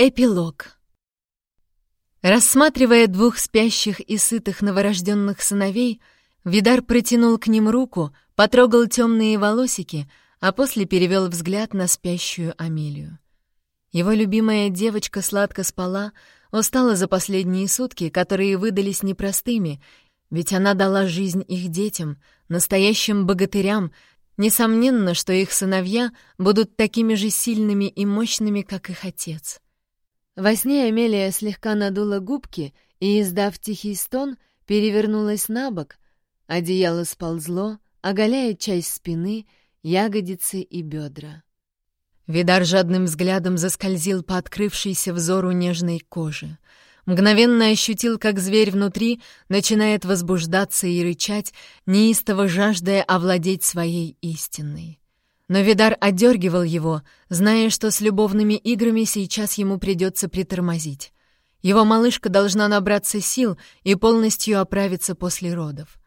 Эпилог Рассматривая двух спящих и сытых новорожденных сыновей, Видар протянул к ним руку, потрогал темные волосики, а после перевел взгляд на спящую Амелию. Его любимая девочка сладко спала, устала за последние сутки, которые выдались непростыми, ведь она дала жизнь их детям, настоящим богатырям, несомненно, что их сыновья будут такими же сильными и мощными, как их отец. Во сне Амелия слегка надула губки и, издав тихий стон, перевернулась на бок, одеяло сползло, оголяя часть спины, ягодицы и бедра. Видар жадным взглядом заскользил по открывшейся взору нежной кожи. Мгновенно ощутил, как зверь внутри начинает возбуждаться и рычать, неистово жаждая овладеть своей истинной. Но Видар отдергивал его, зная, что с любовными играми сейчас ему придется притормозить. Его малышка должна набраться сил и полностью оправиться после родов.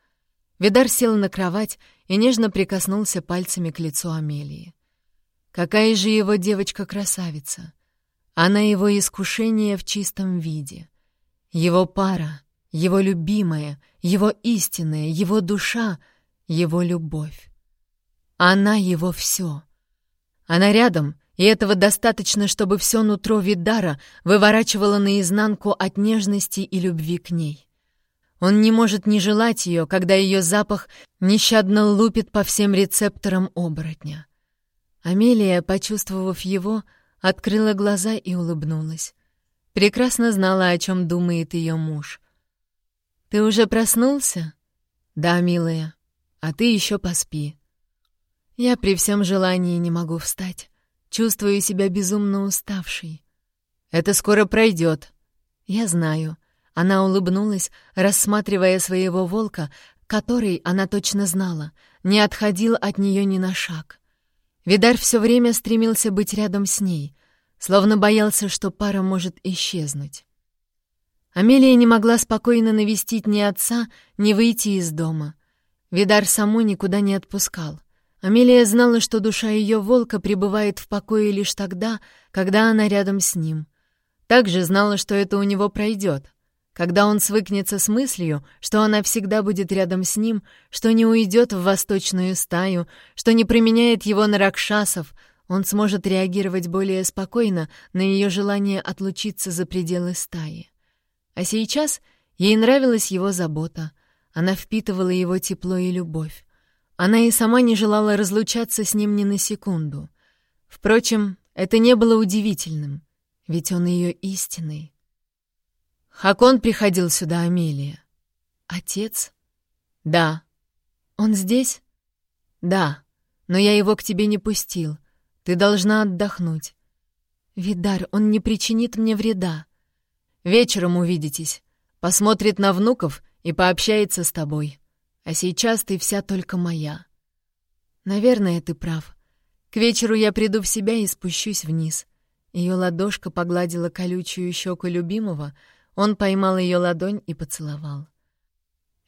Видар сел на кровать и нежно прикоснулся пальцами к лицу Амелии. Какая же его девочка-красавица! Она его искушение в чистом виде. Его пара, его любимая, его истинная, его душа, его любовь. Она его все. Она рядом, и этого достаточно, чтобы все нутро Видара выворачивало наизнанку от нежности и любви к ней. Он не может не желать ее, когда ее запах нещадно лупит по всем рецепторам оборотня. Амелия, почувствовав его, открыла глаза и улыбнулась. Прекрасно знала, о чем думает ее муж. «Ты уже проснулся?» «Да, милая. А ты еще поспи». Я при всем желании не могу встать. Чувствую себя безумно уставшей. Это скоро пройдет. Я знаю. Она улыбнулась, рассматривая своего волка, который, она точно знала, не отходил от нее ни на шаг. Видар все время стремился быть рядом с ней, словно боялся, что пара может исчезнуть. Амелия не могла спокойно навестить ни отца, ни выйти из дома. Видар саму никуда не отпускал — Амелия знала, что душа ее волка пребывает в покое лишь тогда, когда она рядом с ним. Также знала, что это у него пройдет. Когда он свыкнется с мыслью, что она всегда будет рядом с ним, что не уйдет в восточную стаю, что не применяет его на ракшасов, он сможет реагировать более спокойно на ее желание отлучиться за пределы стаи. А сейчас ей нравилась его забота. Она впитывала его тепло и любовь. Она и сама не желала разлучаться с ним ни на секунду. Впрочем, это не было удивительным, ведь он ее истинный. Хакон приходил сюда, Амелия. Отец? Да. Он здесь? Да. Но я его к тебе не пустил. Ты должна отдохнуть. Видар, он не причинит мне вреда. Вечером увидитесь. Посмотрит на внуков и пообщается с тобой. А сейчас ты вся только моя. Наверное, ты прав. К вечеру я приду в себя и спущусь вниз. Ее ладошка погладила колючую щеку любимого, он поймал ее ладонь и поцеловал.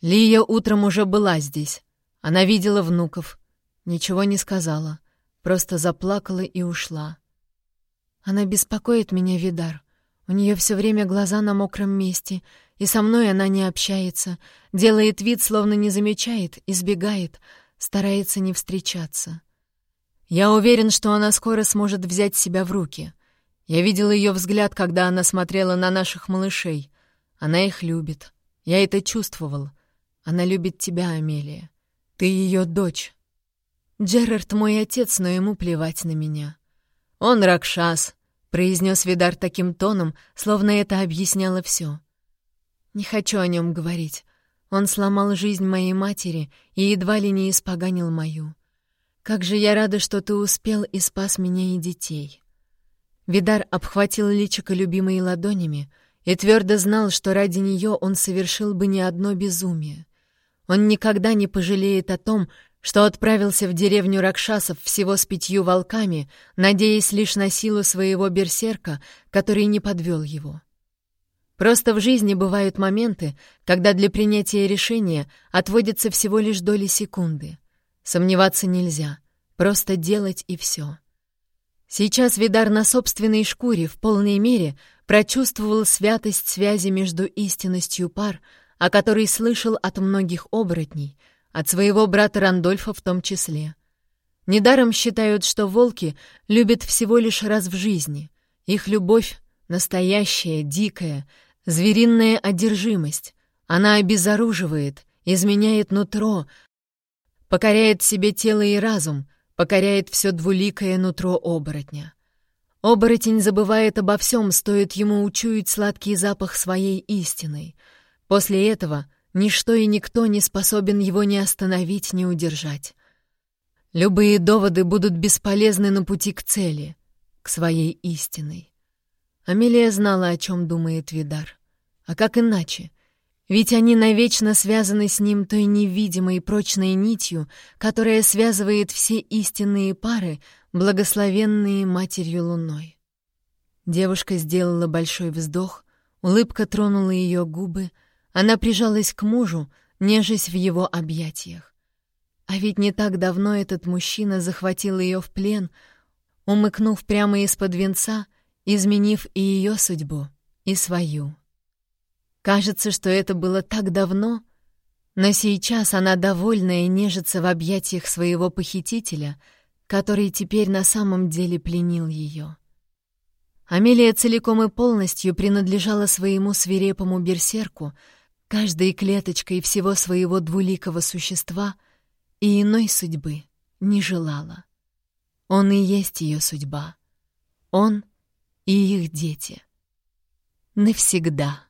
Лия утром уже была здесь. Она видела внуков. Ничего не сказала. Просто заплакала и ушла. Она беспокоит меня, Видар. У нее все время глаза на мокром месте, и со мной она не общается, делает вид, словно не замечает, избегает, старается не встречаться. Я уверен, что она скоро сможет взять себя в руки. Я видел ее взгляд, когда она смотрела на наших малышей. Она их любит. Я это чувствовал. Она любит тебя, Амелия. Ты ее дочь. Джерард мой отец, но ему плевать на меня. Он Ракшас, произнес Видар таким тоном, словно это объясняло все. Не хочу о нем говорить. Он сломал жизнь моей матери и едва ли не испоганил мою. Как же я рада, что ты успел и спас меня и детей. Видар обхватил личико любимой ладонями и твердо знал, что ради нее он совершил бы не одно безумие. Он никогда не пожалеет о том, что отправился в деревню Ракшасов всего с пятью волками, надеясь лишь на силу своего берсерка, который не подвел его. Просто в жизни бывают моменты, когда для принятия решения отводится всего лишь доли секунды. Сомневаться нельзя, просто делать и все. Сейчас Видар на собственной шкуре в полной мере прочувствовал святость связи между истинностью пар, о которой слышал от многих оборотней, от своего брата Рандольфа в том числе. Недаром считают, что волки любят всего лишь раз в жизни. Их любовь — настоящая, дикая, звериная одержимость. Она обезоруживает, изменяет нутро, покоряет себе тело и разум, покоряет все двуликое нутро оборотня. Оборотень забывает обо всем, стоит ему учуять сладкий запах своей истины. После этого ничто и никто не способен его ни остановить, ни удержать. Любые доводы будут бесполезны на пути к цели, к своей истиной. Амелия знала, о чем думает Видар. А как иначе? Ведь они навечно связаны с ним той невидимой прочной нитью, которая связывает все истинные пары, благословенные Матерью Луной. Девушка сделала большой вздох, улыбка тронула ее губы, она прижалась к мужу, нежась в его объятиях. А ведь не так давно этот мужчина захватил ее в плен, умыкнув прямо из-под венца, изменив и ее судьбу, и свою. Кажется, что это было так давно, но сейчас она довольная нежится в объятиях своего похитителя — который теперь на самом деле пленил ее. Амелия целиком и полностью принадлежала своему свирепому берсерку, каждой клеточкой всего своего двуликого существа и иной судьбы не желала. Он и есть ее судьба. Он и их дети. Навсегда.